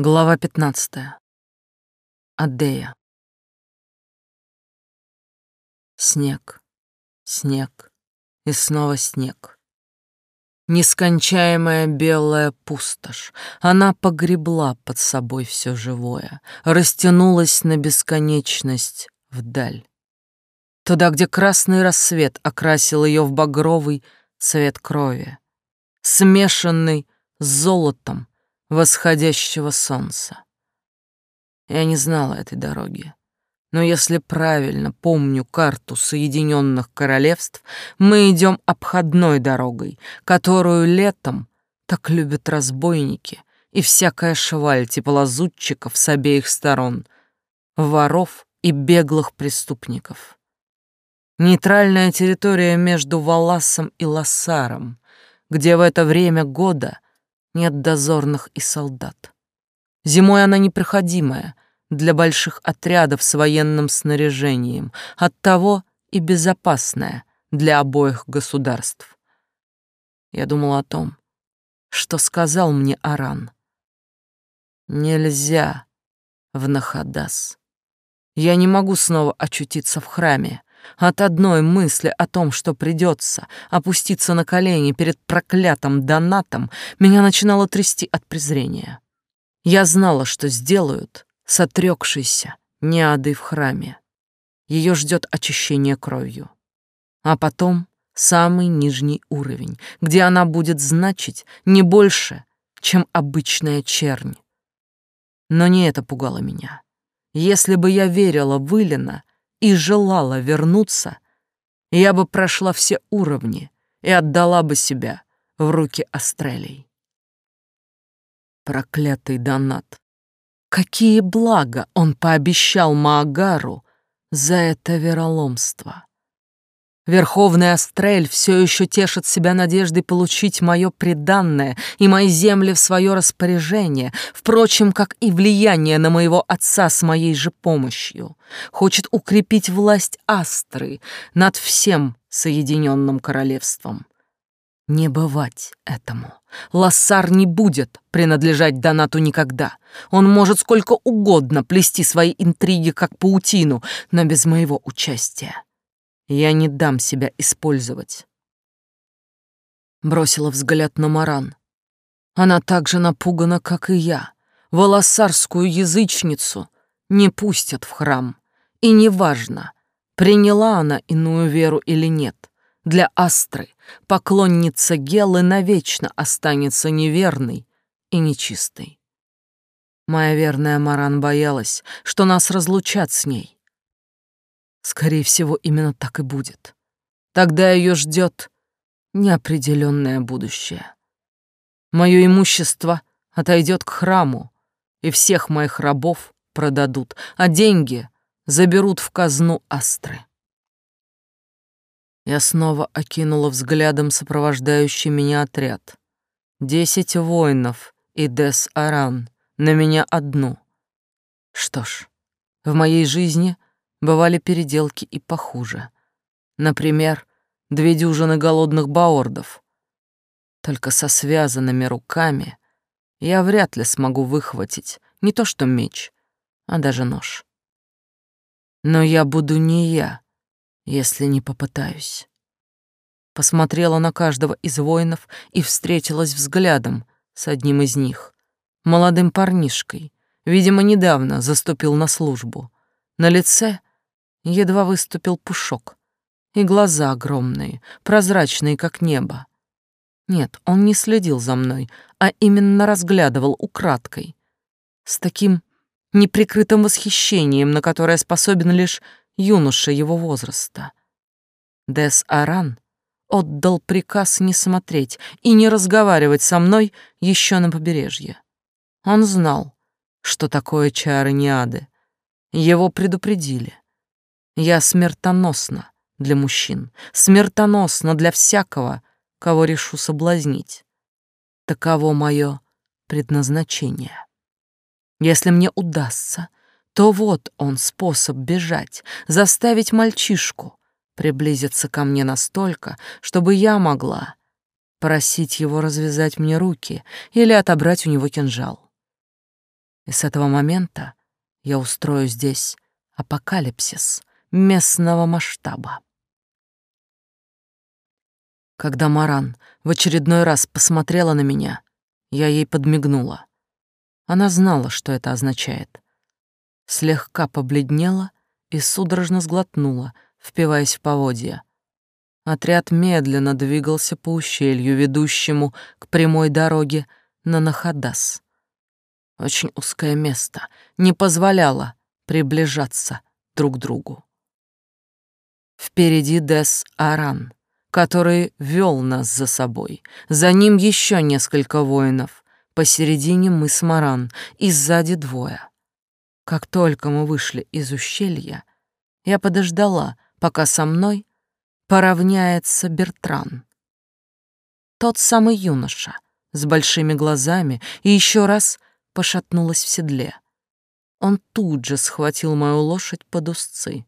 Глава 15. Адея. Снег, снег и снова снег. Нескончаемая белая пустошь. Она погребла под собой все живое, растянулась на бесконечность вдаль. Туда, где красный рассвет окрасил ее в багровый цвет крови, смешанный с золотом восходящего солнца. Я не знала этой дороги. Но если правильно помню карту Соединенных Королевств, мы идем обходной дорогой, которую летом так любят разбойники и всякая шваль типа лазутчиков с обеих сторон, воров и беглых преступников. Нейтральная территория между Валасом и Лассаром, где в это время года нет дозорных и солдат. Зимой она непроходимая для больших отрядов с военным снаряжением, оттого и безопасная для обоих государств. Я думал о том, что сказал мне Аран. Нельзя в Нахадас. Я не могу снова очутиться в храме, от одной мысли о том, что придется опуститься на колени перед проклятым донатом, меня начинало трясти от презрения. Я знала, что сделают с отрекшейся неадой в храме. Ее ждет очищение кровью. А потом самый нижний уровень, где она будет значить не больше, чем обычная чернь. Но не это пугало меня. Если бы я верила в Илина, и желала вернуться, я бы прошла все уровни и отдала бы себя в руки Астрелей. Проклятый донат. Какие блага он пообещал Маагару за это вероломство. Верховный Астрель все еще тешит себя надеждой получить мое преданное и мои земли в свое распоряжение, впрочем, как и влияние на моего отца с моей же помощью. Хочет укрепить власть Астры над всем Соединенным Королевством. Не бывать этому. Лассар не будет принадлежать Донату никогда. Он может сколько угодно плести свои интриги, как паутину, но без моего участия. Я не дам себя использовать. Бросила взгляд на Маран. Она так же напугана, как и я. Волосарскую язычницу не пустят в храм. И неважно, приняла она иную веру или нет. Для Астры поклонница Гелы навечно останется неверной и нечистой. Моя верная Маран боялась, что нас разлучат с ней. Скорее всего, именно так и будет. Тогда ее ждет неопределенное будущее. Мое имущество отойдет к храму, и всех моих рабов продадут, а деньги заберут в казну Астры. Я снова окинула взглядом сопровождающий меня отряд. Десять воинов и Дес Аран, на меня одну. Что ж, в моей жизни — Бывали переделки и похуже. Например, две дюжины голодных баордов. Только со связанными руками я вряд ли смогу выхватить не то что меч, а даже нож. Но я буду не я, если не попытаюсь. Посмотрела на каждого из воинов и встретилась взглядом с одним из них, молодым парнишкой, видимо, недавно заступил на службу. На лице едва выступил пушок, и глаза огромные, прозрачные, как небо. Нет, он не следил за мной, а именно разглядывал украдкой, с таким неприкрытым восхищением, на которое способен лишь юноша его возраста. Дес Аран отдал приказ не смотреть и не разговаривать со мной еще на побережье. Он знал, что такое чары Неады. Его предупредили. Я смертоносна для мужчин, смертоносна для всякого, кого решу соблазнить. Таково мое предназначение. Если мне удастся, то вот он способ бежать, заставить мальчишку приблизиться ко мне настолько, чтобы я могла просить его развязать мне руки или отобрать у него кинжал. И с этого момента я устрою здесь апокалипсис местного масштаба. Когда Маран в очередной раз посмотрела на меня, я ей подмигнула. Она знала, что это означает. Слегка побледнела и судорожно сглотнула, впиваясь в поводья. Отряд медленно двигался по ущелью, ведущему к прямой дороге на Нахадас. Очень узкое место не позволяло приближаться друг к другу. Впереди Дес Аран, который вел нас за собой. За ним еще несколько воинов. Посередине мы с Маран и сзади двое. Как только мы вышли из ущелья, я подождала, пока со мной поравняется Бертран. Тот самый юноша с большими глазами и еще раз пошатнулась в седле. Он тут же схватил мою лошадь под узцы.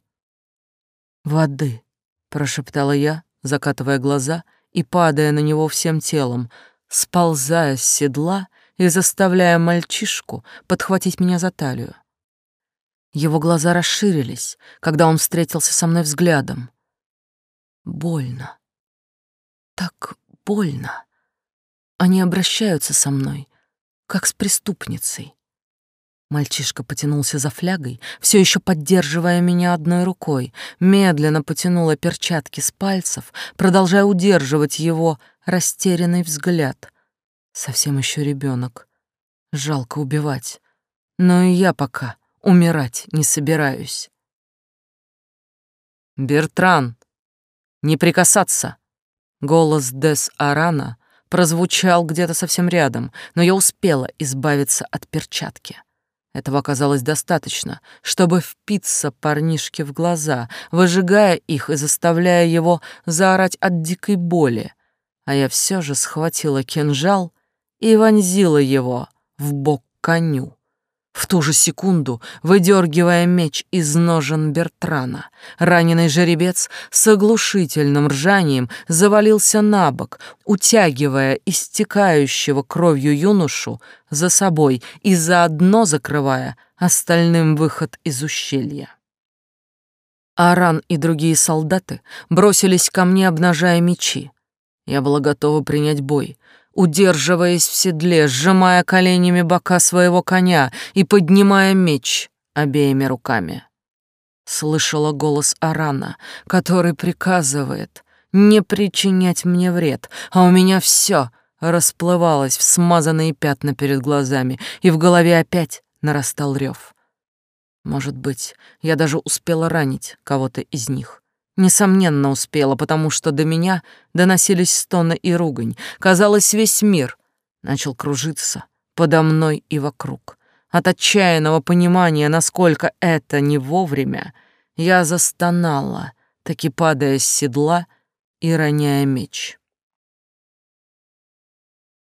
«Воды», — прошептала я, закатывая глаза и падая на него всем телом, сползая с седла и заставляя мальчишку подхватить меня за талию. Его глаза расширились, когда он встретился со мной взглядом. Больно. Так больно. Они обращаются со мной, как с преступницей. Мальчишка потянулся за флягой, все еще поддерживая меня одной рукой, медленно потянула перчатки с пальцев, продолжая удерживать его растерянный взгляд. Совсем еще ребенок. Жалко убивать. Но и я пока умирать не собираюсь. «Бертран, не прикасаться!» Голос Дес Арана прозвучал где-то совсем рядом, но я успела избавиться от перчатки. Этого оказалось достаточно, чтобы впиться парнишке в глаза, выжигая их и заставляя его заорать от дикой боли. А я все же схватила кинжал и вонзила его в бок коню. В ту же секунду, выдергивая меч из ножен Бертрана, раненый жеребец с оглушительным ржанием завалился на бок, утягивая истекающего кровью юношу за собой и заодно закрывая остальным выход из ущелья. Аран и другие солдаты бросились ко мне, обнажая мечи. Я была готова принять бой, удерживаясь в седле, сжимая коленями бока своего коня и поднимая меч обеими руками. Слышала голос Арана, который приказывает не причинять мне вред, а у меня все расплывалось в смазанные пятна перед глазами, и в голове опять нарастал рев. Может быть, я даже успела ранить кого-то из них. Несомненно, успела, потому что до меня доносились стоны и ругань. Казалось, весь мир начал кружиться подо мной и вокруг. От отчаянного понимания, насколько это не вовремя, я застонала, таки падая с седла и роняя меч.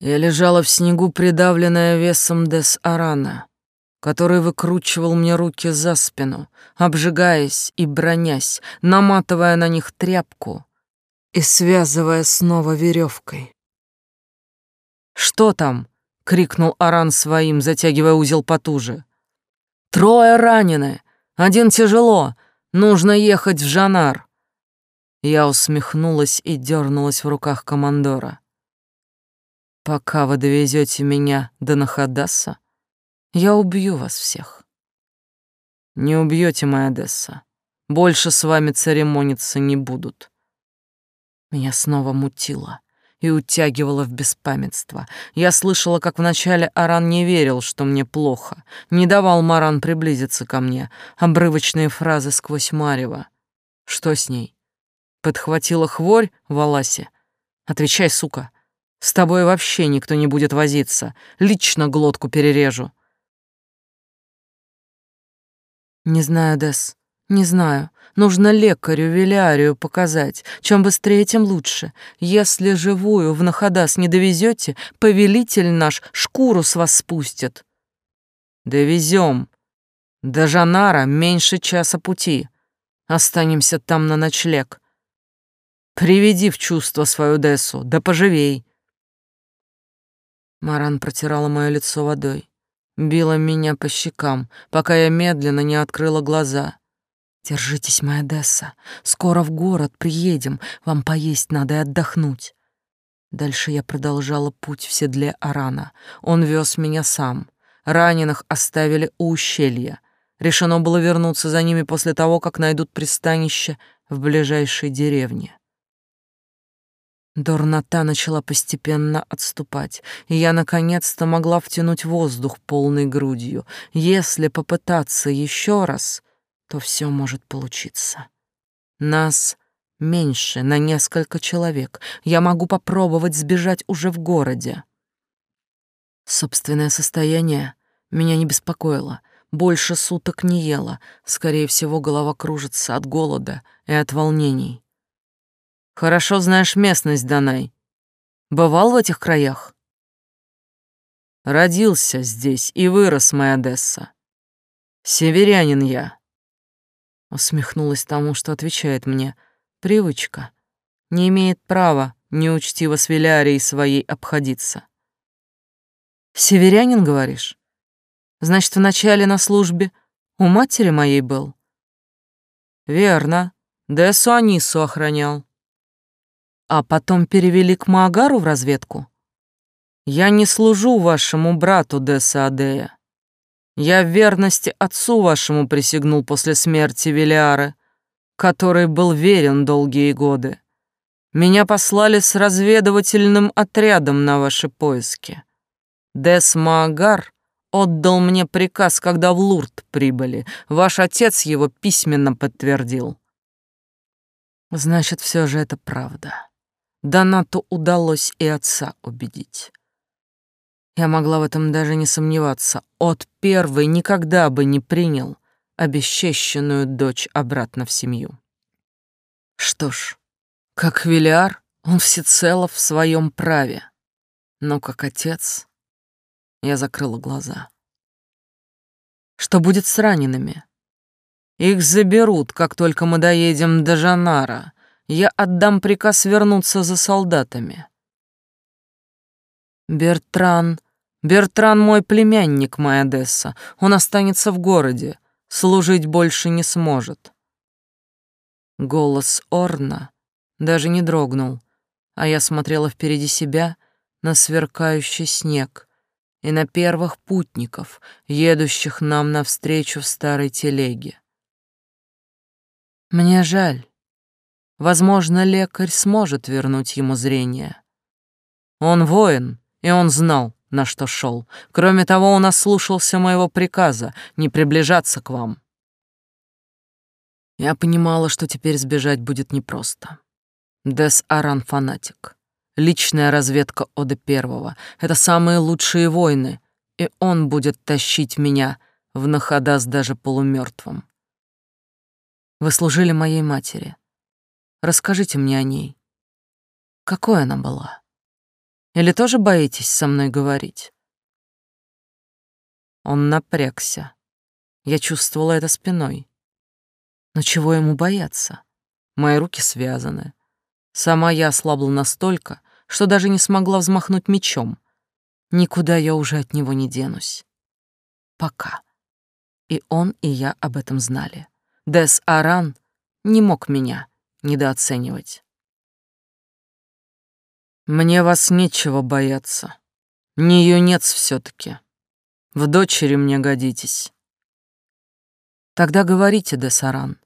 Я лежала в снегу, придавленная весом Дес Арана который выкручивал мне руки за спину, обжигаясь и бронясь, наматывая на них тряпку и связывая снова веревкой. «Что там?» — крикнул Аран своим, затягивая узел потуже. «Трое ранены, один тяжело, нужно ехать в Жанар». Я усмехнулась и дернулась в руках командора. «Пока вы довезете меня до Нахадаса, я убью вас всех. Не убьете, моя Одесса. Больше с вами церемониться не будут. Меня снова мутило и утягивало в беспамятство. Я слышала, как вначале Аран не верил, что мне плохо, не давал Маран приблизиться ко мне, обрывочные фразы сквозь марево. Что с ней? Подхватила хворь в Аласе? Отвечай, сука. С тобой вообще никто не будет возиться. Лично глотку перережу. Не знаю, Дес, не знаю. Нужно лекарю Велиарию показать. Чем быстрее, тем лучше. Если живую в Находас не довезете, повелитель наш шкуру с вас спустит. Довезем. До Жанара меньше часа пути. Останемся там на ночлег. Приведи в чувство свою Десу, да поживей. Маран протирала мое лицо водой. Била меня по щекам, пока я медленно не открыла глаза. «Держитесь, моя Десса, скоро в город приедем, вам поесть надо и отдохнуть». Дальше я продолжала путь в седле Арана. Он вез меня сам. Раненых оставили у ущелья. Решено было вернуться за ними после того, как найдут пристанище в ближайшей деревне. Дурнота начала постепенно отступать, и я наконец-то могла втянуть воздух полной грудью. Если попытаться еще раз, то все может получиться. Нас меньше на несколько человек. Я могу попробовать сбежать уже в городе. Собственное состояние меня не беспокоило. Больше суток не ела. Скорее всего, голова кружится от голода и от волнений. Хорошо знаешь местность, Данай. Бывал в этих краях? Родился здесь и вырос, моя Одесса. Северянин я. Усмехнулась тому, что отвечает мне. Привычка. Не имеет права неучтиво с Вилярией своей обходиться. Северянин, говоришь? Значит, вначале на службе у матери моей был? Верно. Десу Анису охранял. А потом перевели к Маагару в разведку? Я не служу вашему брату Деса Адея. Я в верности отцу вашему присягнул после смерти Велиары, который был верен долгие годы. Меня послали с разведывательным отрядом на ваши поиски. Дес Маагар отдал мне приказ, когда в Лурд прибыли. Ваш отец его письменно подтвердил. Значит, все же это правда. Донату удалось и отца убедить. Я могла в этом даже не сомневаться. От первой никогда бы не принял обесчещенную дочь обратно в семью. Что ж, как Велиар, он всецело в своем праве. Но как отец я закрыла глаза. Что будет с ранеными? Их заберут, как только мы доедем до Жанара. Я отдам приказ вернуться за солдатами. Бертран... Бертран мой племянник, моя Одесса. Он останется в городе. Служить больше не сможет. Голос Орна даже не дрогнул, а я смотрела впереди себя на сверкающий снег, и на первых путников, едущих нам навстречу в старой телеге. Мне жаль. Возможно, лекарь сможет вернуть ему зрение. Он воин, и он знал, на что шел. Кроме того, он ослушался моего приказа не приближаться к вам. Я понимала, что теперь сбежать будет непросто. Дес Аран фанатик. Личная разведка Ода Первого — это самые лучшие войны, и он будет тащить меня в находас даже полумертвым. Вы служили моей матери. Расскажите мне о ней. Какой она была? Или тоже боитесь со мной говорить? Он напрягся. Я чувствовала это спиной. Но чего ему бояться? Мои руки связаны. Сама я ослабла настолько, что даже не смогла взмахнуть мечом. Никуда я уже от него не денусь. Пока. И он, и я об этом знали. Дес Аран не мог меня недооценивать. Мне вас нечего бояться. Не юнец все таки В дочери мне годитесь. Тогда говорите, Десаран.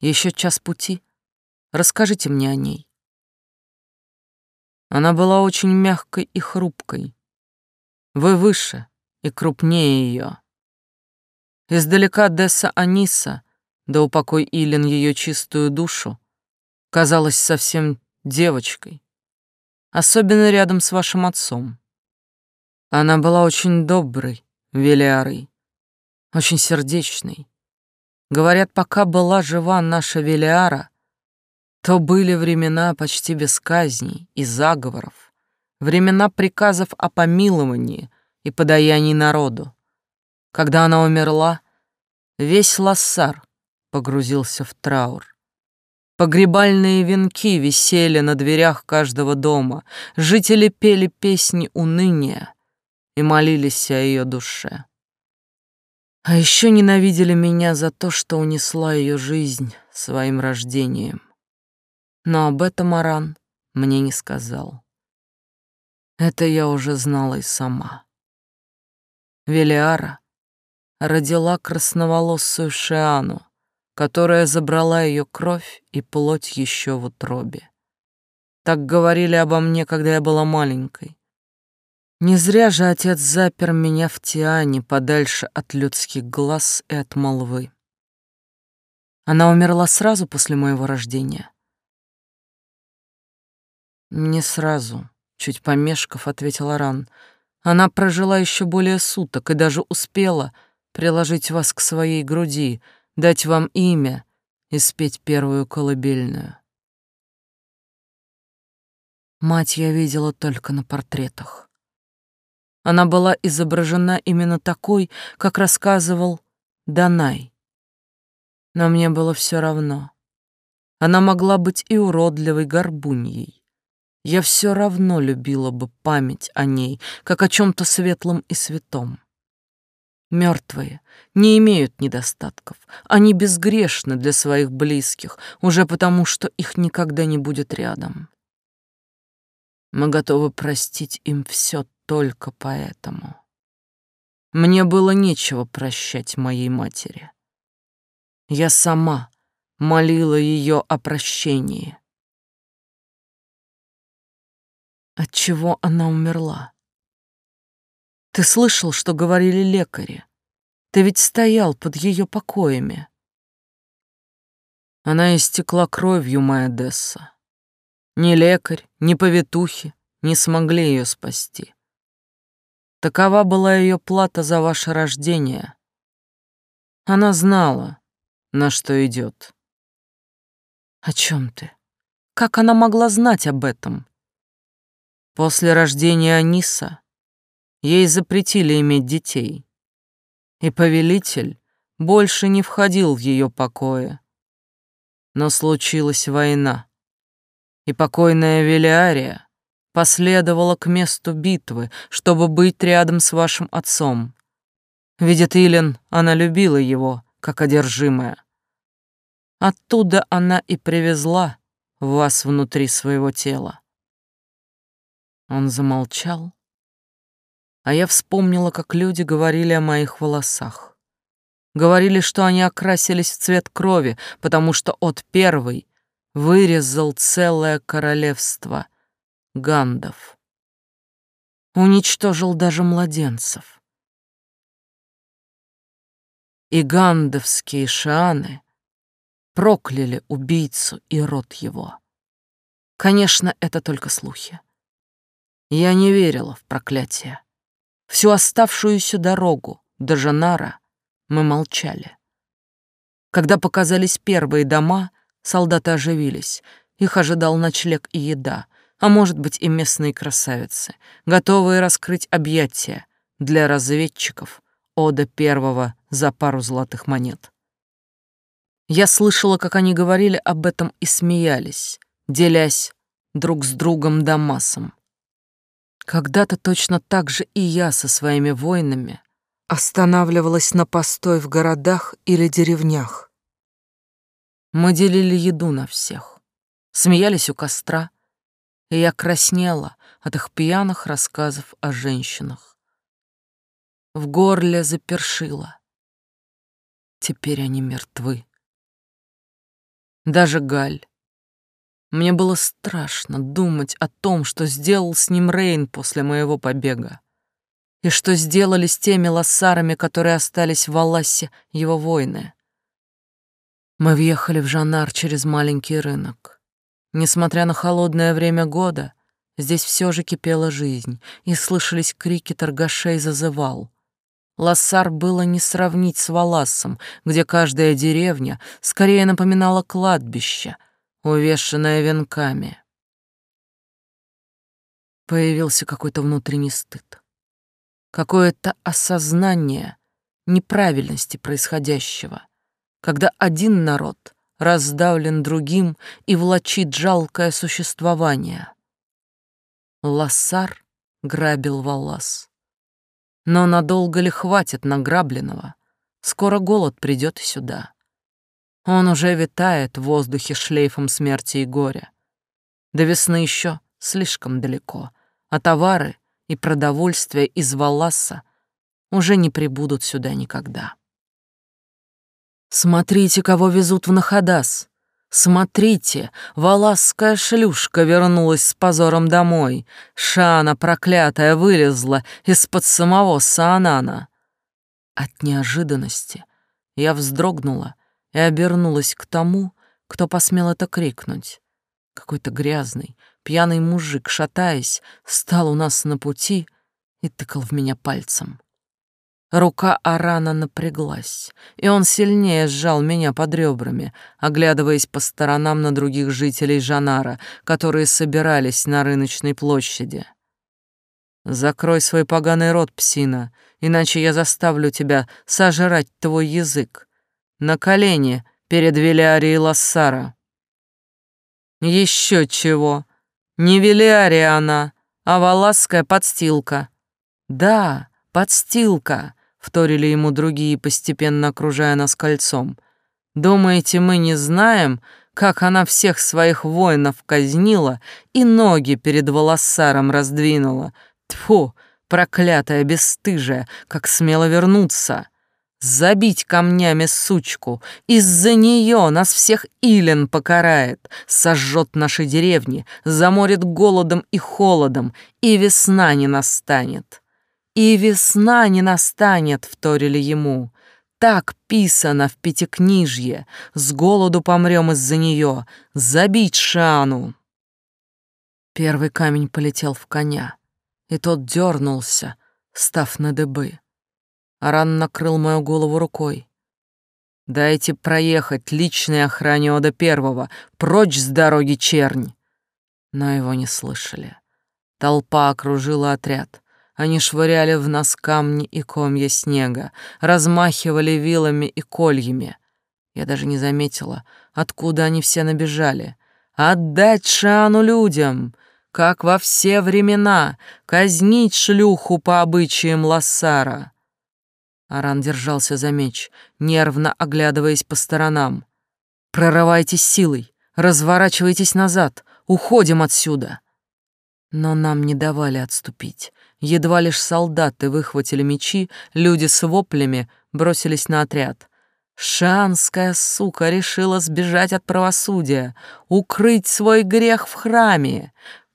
Еще час пути. Расскажите мне о ней. Она была очень мягкой и хрупкой. Вы выше и крупнее ее. Издалека Десса Аниса, да упокой Илин ее чистую душу, казалась совсем девочкой, особенно рядом с вашим отцом. Она была очень доброй, Велиарой, очень сердечной. Говорят, пока была жива наша Велиара, то были времена почти без казней и заговоров, времена приказов о помиловании и подаянии народу. Когда она умерла, весь Лассар погрузился в траур. Погребальные венки висели на дверях каждого дома, жители пели песни уныния и молились о ее душе. А еще ненавидели меня за то, что унесла ее жизнь своим рождением. Но об этом Аран мне не сказал. Это я уже знала и сама. Велиара родила красноволосую Шиану, которая забрала ее кровь и плоть еще в утробе. Так говорили обо мне, когда я была маленькой. Не зря же отец запер меня в Тиане подальше от людских глаз и от молвы. Она умерла сразу после моего рождения. Не сразу, чуть помешков, ответил Аран. Она прожила еще более суток и даже успела приложить вас к своей груди, дать вам имя и спеть первую колыбельную. Мать я видела только на портретах. Она была изображена именно такой, как рассказывал Данай. Но мне было все равно. Она могла быть и уродливой горбуньей. Я все равно любила бы память о ней, как о чем то светлом и святом. Мертвые не имеют недостатков. Они безгрешны для своих близких, уже потому что их никогда не будет рядом. Мы готовы простить им все только поэтому. Мне было нечего прощать моей матери. Я сама молила ее о прощении. От чего она умерла? Ты слышал, что говорили лекари? Ты ведь стоял под ее покоями. Она истекла кровью, моя Десса. Ни лекарь, ни повитухи не смогли ее спасти. Такова была ее плата за ваше рождение. Она знала, на что идет. О чем ты? Как она могла знать об этом? После рождения Аниса ей запретили иметь детей, и повелитель больше не входил в ее покои. Но случилась война и покойная Велиария последовала к месту битвы, чтобы быть рядом с вашим отцом. Видит Илен, она любила его, как одержимая. Оттуда она и привезла вас внутри своего тела. Он замолчал, а я вспомнила, как люди говорили о моих волосах. Говорили, что они окрасились в цвет крови, потому что от первой вырезал целое королевство гандов. Уничтожил даже младенцев. И гандовские шаны прокляли убийцу и род его. Конечно, это только слухи. Я не верила в проклятие. Всю оставшуюся дорогу до Жанара мы молчали. Когда показались первые дома — Солдаты оживились. Их ожидал ночлег и еда, а может быть и местные красавицы, готовые раскрыть объятия для разведчиков Ода первого за пару золотых монет. Я слышала, как они говорили об этом и смеялись, делясь друг с другом Дамасом. Когда-то точно так же и я со своими воинами останавливалась на постой в городах или деревнях, мы делили еду на всех, смеялись у костра, и я краснела от их пьяных рассказов о женщинах. В горле запершило. Теперь они мертвы. Даже Галь. Мне было страшно думать о том, что сделал с ним Рейн после моего побега, и что сделали с теми лоссарами, которые остались в Алласе его воины. Мы въехали в Жанар через маленький рынок. Несмотря на холодное время года, здесь все же кипела жизнь, и слышались крики торгашей зазывал. Лассар было не сравнить с Валасом, где каждая деревня скорее напоминала кладбище, увешанное венками. Появился какой-то внутренний стыд, какое-то осознание неправильности происходящего — когда один народ раздавлен другим и влачит жалкое существование. Лассар грабил Валлас. Но надолго ли хватит награбленного, Скоро голод придет сюда. Он уже витает в воздухе шлейфом смерти и горя. До весны еще слишком далеко, а товары и продовольствие из Валласа уже не прибудут сюда никогда. Смотрите, кого везут в Нахадас. Смотрите, валасская шлюшка вернулась с позором домой. Шана проклятая вылезла из-под самого Саанана. От неожиданности я вздрогнула и обернулась к тому, кто посмел это крикнуть. Какой-то грязный, пьяный мужик, шатаясь, стал у нас на пути и тыкал в меня пальцем. Рука Арана напряглась, и он сильнее сжал меня под ребрами, оглядываясь по сторонам на других жителей Жанара, которые собирались на рыночной площади. «Закрой свой поганый рот, псина, иначе я заставлю тебя сожрать твой язык. На колени перед Велиарией Лассара». «Еще чего! Не Велиария она, а валасская подстилка». «Да, подстилка!» вторили ему другие, постепенно окружая нас кольцом. Думаете, мы не знаем, как она всех своих воинов казнила и ноги перед волосаром раздвинула? Тьфу, проклятая бесстыжая, как смело вернуться! Забить камнями сучку, из-за нее нас всех Илен покарает, сожжет наши деревни, заморит голодом и холодом, и весна не настанет. «И весна не настанет», — вторили ему. «Так писано в Пятикнижье. С голоду помрем из-за нее. Забить Шану!» Первый камень полетел в коня, и тот дернулся, став на дыбы. Аран накрыл мою голову рукой. «Дайте проехать личной охране Ода Первого, прочь с дороги чернь!» Но его не слышали. Толпа окружила отряд. Они швыряли в нас камни и комья снега, размахивали вилами и кольями. Я даже не заметила, откуда они все набежали. Отдать Шану людям, как во все времена, казнить шлюху по обычаям Лассара. Аран держался за меч, нервно оглядываясь по сторонам. «Прорывайтесь силой, разворачивайтесь назад, уходим отсюда!» Но нам не давали отступить. Едва лишь солдаты выхватили мечи, люди с воплями бросились на отряд. Шанская сука решила сбежать от правосудия, укрыть свой грех в храме,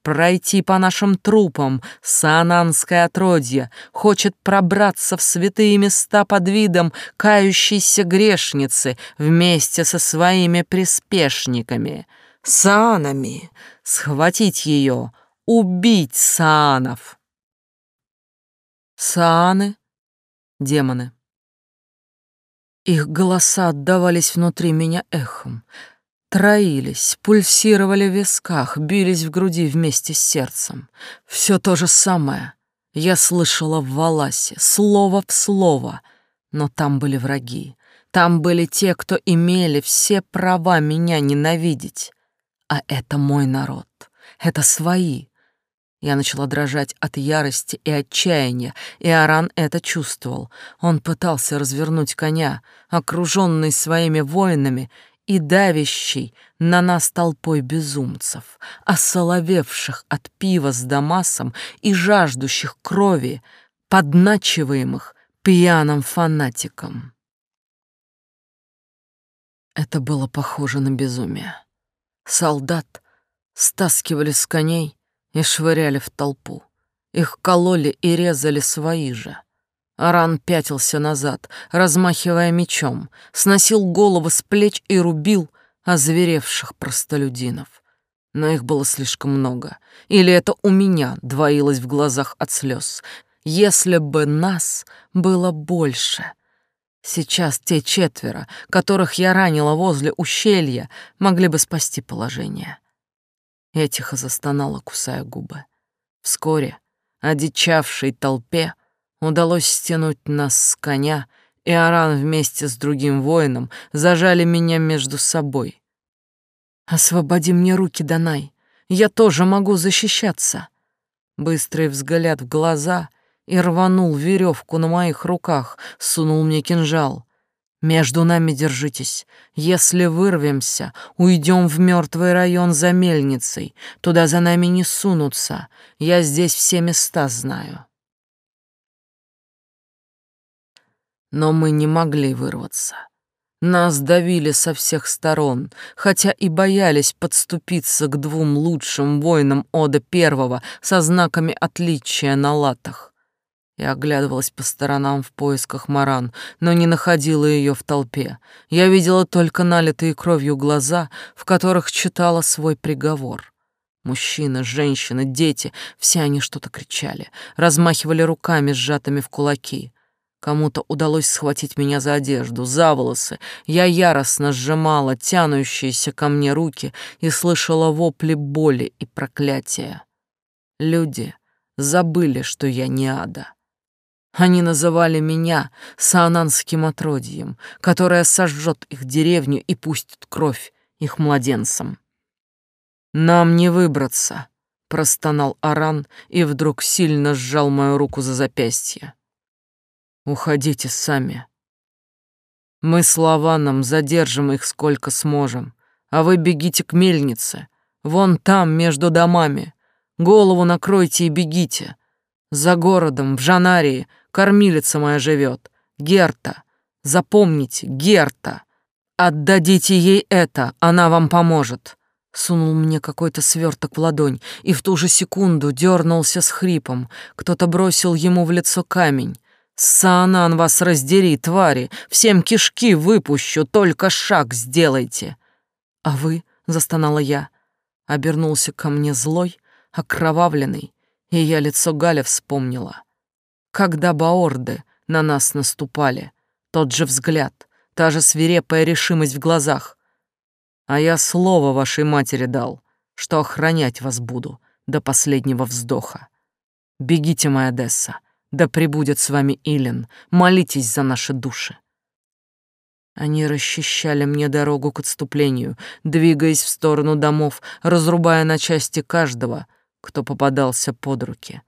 пройти по нашим трупам. Саананское отродье хочет пробраться в святые места под видом кающейся грешницы вместе со своими приспешниками. Саанами. Схватить ее, убить Саанов. Сааны — демоны. Их голоса отдавались внутри меня эхом, троились, пульсировали в висках, бились в груди вместе с сердцем. Все то же самое я слышала в Валасе, слово в слово, но там были враги, там были те, кто имели все права меня ненавидеть. А это мой народ, это свои, я начала дрожать от ярости и отчаяния, и Аран это чувствовал. Он пытался развернуть коня, окруженный своими воинами и давящий на нас толпой безумцев, осоловевших от пива с Дамасом и жаждущих крови, подначиваемых пьяным фанатиком. Это было похоже на безумие. Солдат стаскивали с коней, и швыряли в толпу. Их кололи и резали свои же. Аран пятился назад, размахивая мечом, сносил головы с плеч и рубил озверевших простолюдинов. Но их было слишком много. Или это у меня двоилось в глазах от слез. Если бы нас было больше. Сейчас те четверо, которых я ранила возле ущелья, могли бы спасти положение. Я тихо застонала, кусая губы. Вскоре одичавшей толпе удалось стянуть нас с коня, и Аран вместе с другим воином зажали меня между собой. «Освободи мне руки, Данай, я тоже могу защищаться!» Быстрый взгляд в глаза и рванул веревку на моих руках, сунул мне кинжал. Между нами держитесь. Если вырвемся, уйдем в мертвый район за мельницей. Туда за нами не сунутся. Я здесь все места знаю. Но мы не могли вырваться. Нас давили со всех сторон, хотя и боялись подступиться к двум лучшим воинам Ода Первого со знаками отличия на латах. Я оглядывалась по сторонам в поисках Маран, но не находила ее в толпе. Я видела только налитые кровью глаза, в которых читала свой приговор. Мужчины, женщины, дети — все они что-то кричали, размахивали руками, сжатыми в кулаки. Кому-то удалось схватить меня за одежду, за волосы. Я яростно сжимала тянущиеся ко мне руки и слышала вопли боли и проклятия. Люди забыли, что я не ада. Они называли меня саананским отродьем, которое сожжет их деревню и пустит кровь их младенцам. «Нам не выбраться», — простонал Аран и вдруг сильно сжал мою руку за запястье. «Уходите сами. Мы с Лаваном задержим их сколько сможем, а вы бегите к мельнице, вон там, между домами. Голову накройте и бегите. За городом, в Жанарии, Кормилица моя живет. Герта. Запомните, Герта. Отдадите ей это, она вам поможет. Сунул мне какой-то сверток в ладонь и в ту же секунду дернулся с хрипом. Кто-то бросил ему в лицо камень. «Саанан вас раздери, твари! Всем кишки выпущу, только шаг сделайте!» «А вы?» — застонала я. Обернулся ко мне злой, окровавленный, и я лицо Галя вспомнила когда баорды на нас наступали. Тот же взгляд, та же свирепая решимость в глазах. А я слово вашей матери дал, что охранять вас буду до последнего вздоха. Бегите, моя Десса, да пребудет с вами Илен, молитесь за наши души. Они расчищали мне дорогу к отступлению, двигаясь в сторону домов, разрубая на части каждого, кто попадался под руки,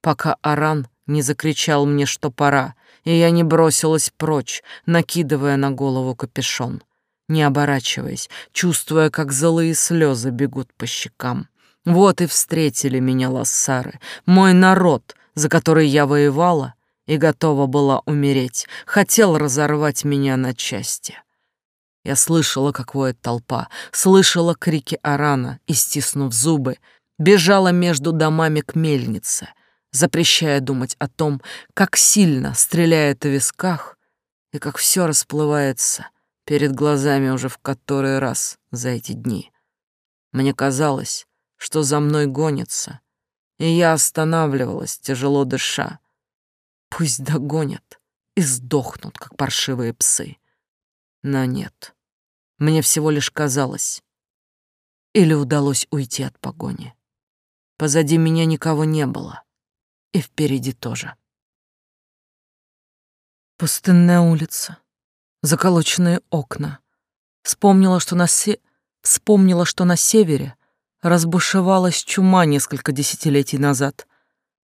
пока Аран не закричал мне, что пора, и я не бросилась прочь, накидывая на голову капюшон, не оборачиваясь, чувствуя, как злые слезы бегут по щекам. Вот и встретили меня лассары, мой народ, за который я воевала и готова была умереть, хотел разорвать меня на части. Я слышала, как воет толпа, слышала крики Арана и, стиснув зубы, бежала между домами к мельнице — запрещая думать о том, как сильно стреляет в висках и как все расплывается перед глазами уже в который раз за эти дни. Мне казалось, что за мной гонятся, и я останавливалась, тяжело дыша. Пусть догонят и сдохнут, как паршивые псы. Но нет, мне всего лишь казалось. Или удалось уйти от погони. Позади меня никого не было и впереди тоже. Пустынная улица, заколоченные окна. Вспомнила, что на се... Вспомнила, что на севере разбушевалась чума несколько десятилетий назад.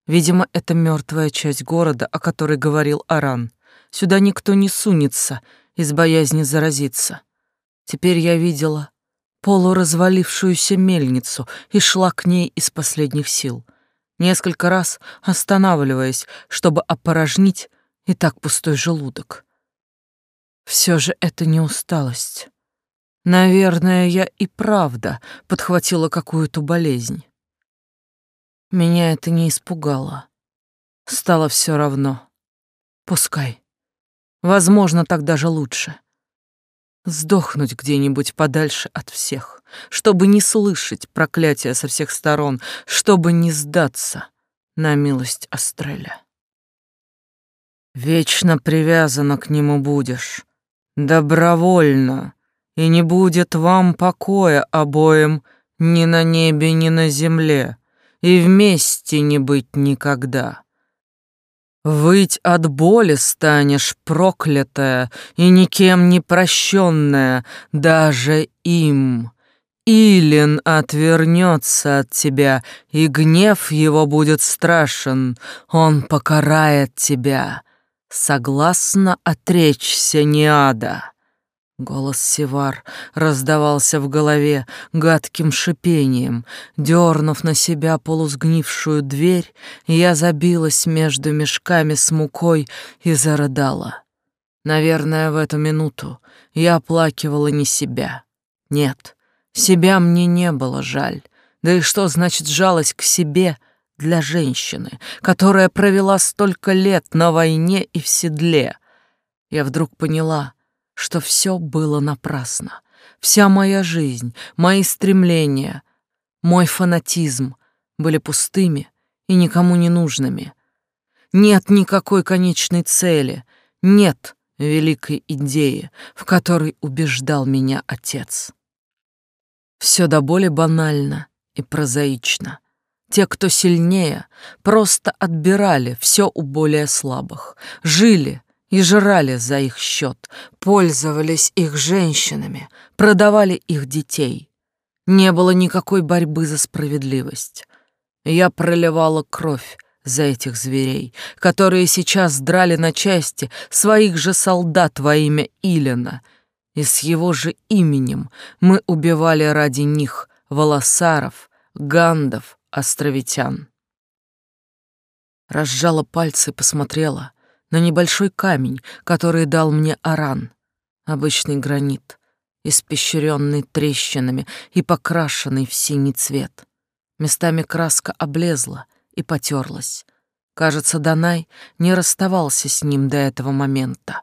Видимо, это мертвая часть города, о которой говорил Аран. Сюда никто не сунется из боязни заразиться. Теперь я видела полуразвалившуюся мельницу и шла к ней из последних сил — несколько раз останавливаясь, чтобы опорожнить и так пустой желудок. Все же это не усталость. Наверное, я и правда подхватила какую-то болезнь. Меня это не испугало. Стало все равно. Пускай. Возможно, так даже лучше. Сдохнуть где-нибудь подальше от всех, чтобы не слышать проклятия со всех сторон, чтобы не сдаться на милость Астреля. Вечно привязана к нему будешь, добровольно, и не будет вам покоя обоим ни на небе, ни на земле, и вместе не быть никогда. Выть от боли станешь, проклятая и никем не прощенная, даже им. Илин отвернется от тебя, и гнев его будет страшен, он покарает тебя. согласна отречься Неада?» Голос Севар раздавался в голове гадким шипением. Дернув на себя полусгнившую дверь, я забилась между мешками с мукой и зарыдала. Наверное, в эту минуту я оплакивала не себя. Нет, себя мне не было жаль. Да и что значит жалость к себе для женщины, которая провела столько лет на войне и в седле? Я вдруг поняла — что все было напрасно. Вся моя жизнь, мои стремления, мой фанатизм были пустыми и никому не нужными. Нет никакой конечной цели, нет великой идеи, в которой убеждал меня отец. Все до боли банально и прозаично. Те, кто сильнее, просто отбирали все у более слабых, жили, и жрали за их счет, пользовались их женщинами, продавали их детей. Не было никакой борьбы за справедливость. Я проливала кровь за этих зверей, которые сейчас драли на части своих же солдат во имя Илена, и с его же именем мы убивали ради них волосаров, гандов, островитян. Разжала пальцы и посмотрела — на небольшой камень, который дал мне Аран. Обычный гранит, испещренный трещинами и покрашенный в синий цвет. Местами краска облезла и потерлась. Кажется, Данай не расставался с ним до этого момента.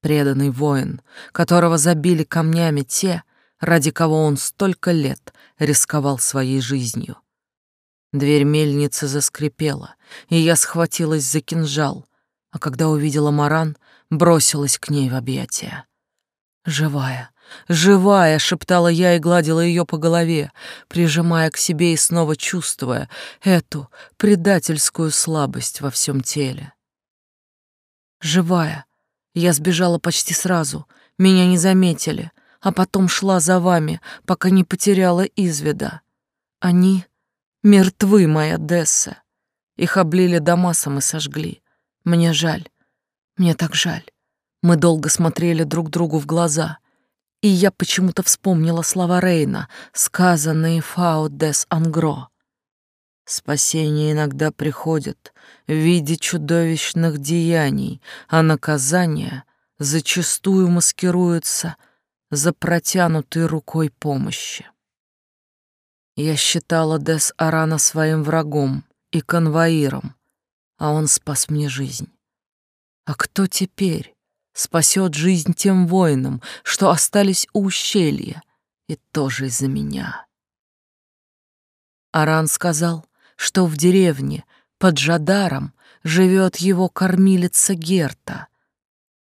Преданный воин, которого забили камнями те, ради кого он столько лет рисковал своей жизнью. Дверь мельницы заскрипела, и я схватилась за кинжал, а когда увидела Маран, бросилась к ней в объятия. «Живая, живая!» — шептала я и гладила ее по голове, прижимая к себе и снова чувствуя эту предательскую слабость во всем теле. «Живая!» Я сбежала почти сразу, меня не заметили, а потом шла за вами, пока не потеряла из вида. Они мертвы, моя Десса. Их облили Дамасом и сожгли. Мне жаль. Мне так жаль. Мы долго смотрели друг другу в глаза, и я почему-то вспомнила слова Рейна, сказанные Фау дес Ангро. Спасение иногда приходит в виде чудовищных деяний, а наказание зачастую маскируется за протянутой рукой помощи. Я считала Дес Арана своим врагом и конвоиром, а он спас мне жизнь. А кто теперь спасет жизнь тем воинам, что остались у ущелья, и тоже из-за меня? Аран сказал, что в деревне под Жадаром живет его кормилица Герта.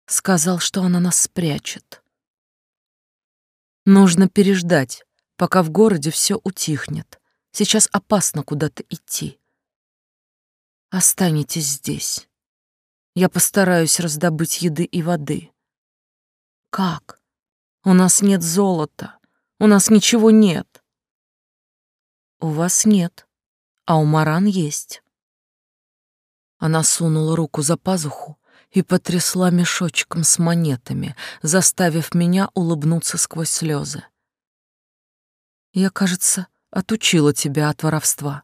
Сказал, что она нас спрячет. Нужно переждать, пока в городе все утихнет. Сейчас опасно куда-то идти. Останетесь здесь. Я постараюсь раздобыть еды и воды. Как? У нас нет золота. У нас ничего нет. У вас нет, а у Маран есть. Она сунула руку за пазуху и потрясла мешочком с монетами, заставив меня улыбнуться сквозь слезы. Я, кажется, отучила тебя от воровства.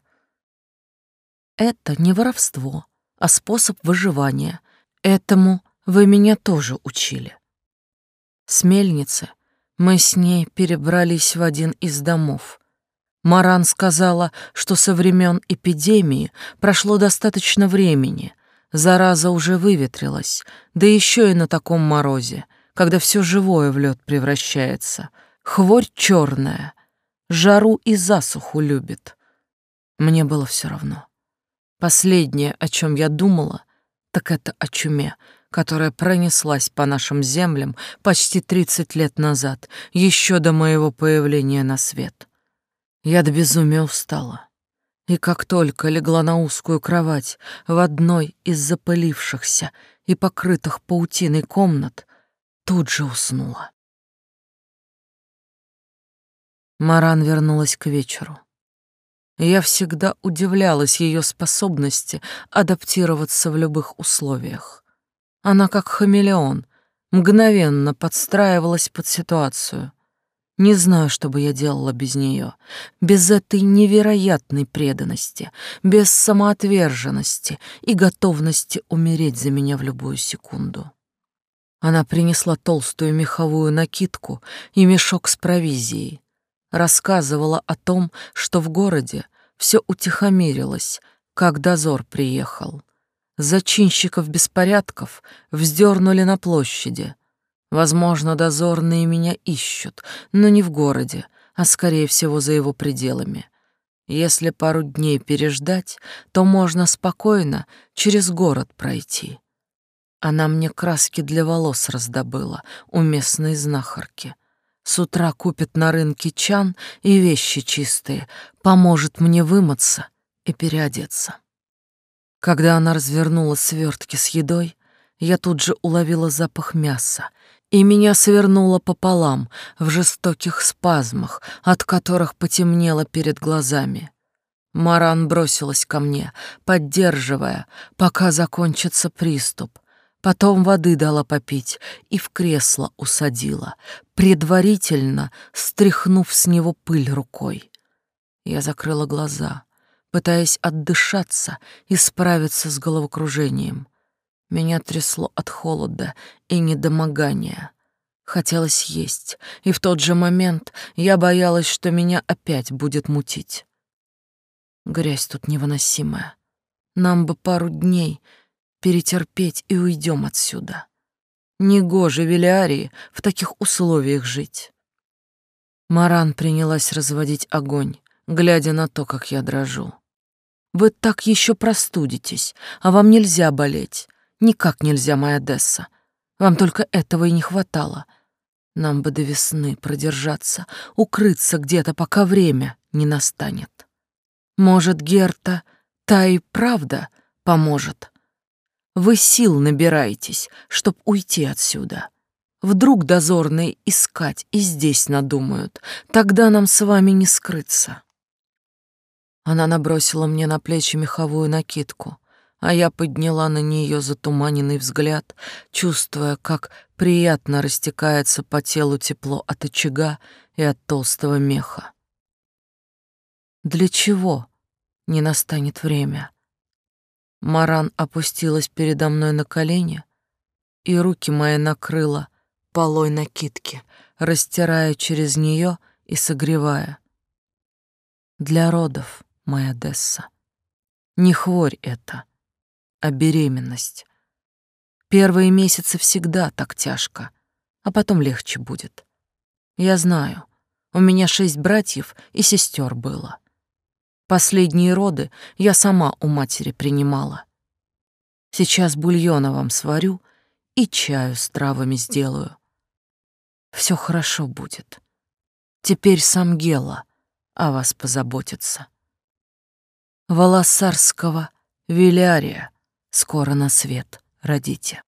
Это не воровство, а способ выживания. Этому вы меня тоже учили. С мельницы мы с ней перебрались в один из домов. Маран сказала, что со времен эпидемии прошло достаточно времени, зараза уже выветрилась, да еще и на таком морозе, когда все живое в лед превращается. Хворь черная, жару и засуху любит. Мне было все равно. Последнее, о чем я думала, так это о чуме, которая пронеслась по нашим землям почти 30 лет назад, еще до моего появления на свет. Я до безумия устала. И как только легла на узкую кровать в одной из запылившихся и покрытых паутиной комнат, тут же уснула. Маран вернулась к вечеру. Я всегда удивлялась ее способности адаптироваться в любых условиях. Она как хамелеон, мгновенно подстраивалась под ситуацию. Не знаю, что бы я делала без нее, без этой невероятной преданности, без самоотверженности и готовности умереть за меня в любую секунду. Она принесла толстую меховую накидку и мешок с провизией. Рассказывала о том, что в городе все утихомирилось, как дозор приехал. Зачинщиков беспорядков вздернули на площади. Возможно, дозорные меня ищут, но не в городе, а, скорее всего, за его пределами. Если пару дней переждать, то можно спокойно через город пройти. Она мне краски для волос раздобыла у местной знахарки. С утра купит на рынке чан и вещи чистые, поможет мне вымыться и переодеться. Когда она развернула свертки с едой, я тут же уловила запах мяса, и меня свернуло пополам в жестоких спазмах, от которых потемнело перед глазами. Маран бросилась ко мне, поддерживая, пока закончится приступ. Потом воды дала попить и в кресло усадила, предварительно стряхнув с него пыль рукой. Я закрыла глаза — пытаясь отдышаться и справиться с головокружением. Меня трясло от холода и недомогания. Хотелось есть, и в тот же момент я боялась, что меня опять будет мутить. Грязь тут невыносимая. Нам бы пару дней перетерпеть и уйдем отсюда. Негоже Велиарии в таких условиях жить. Маран принялась разводить огонь, глядя на то, как я дрожу. Вы так еще простудитесь, а вам нельзя болеть. Никак нельзя, моя Десса. Вам только этого и не хватало. Нам бы до весны продержаться, укрыться где-то, пока время не настанет. Может, Герта, та и правда поможет. Вы сил набираетесь, чтоб уйти отсюда. Вдруг дозорные искать и здесь надумают, тогда нам с вами не скрыться. Она набросила мне на плечи меховую накидку, а я подняла на нее затуманенный взгляд, чувствуя, как приятно растекается по телу тепло от очага и от толстого меха. Для чего не настанет время? Маран опустилась передо мной на колени, и руки мои накрыла полой накидки, растирая через нее и согревая. Для родов моя Десса. Не хворь это, а беременность. Первые месяцы всегда так тяжко, а потом легче будет. Я знаю, у меня шесть братьев и сестер было. Последние роды я сама у матери принимала. Сейчас бульона вам сварю и чаю с травами сделаю. Все хорошо будет. Теперь сам Гела о вас позаботится. Волосарского Вилярия скоро на свет родите.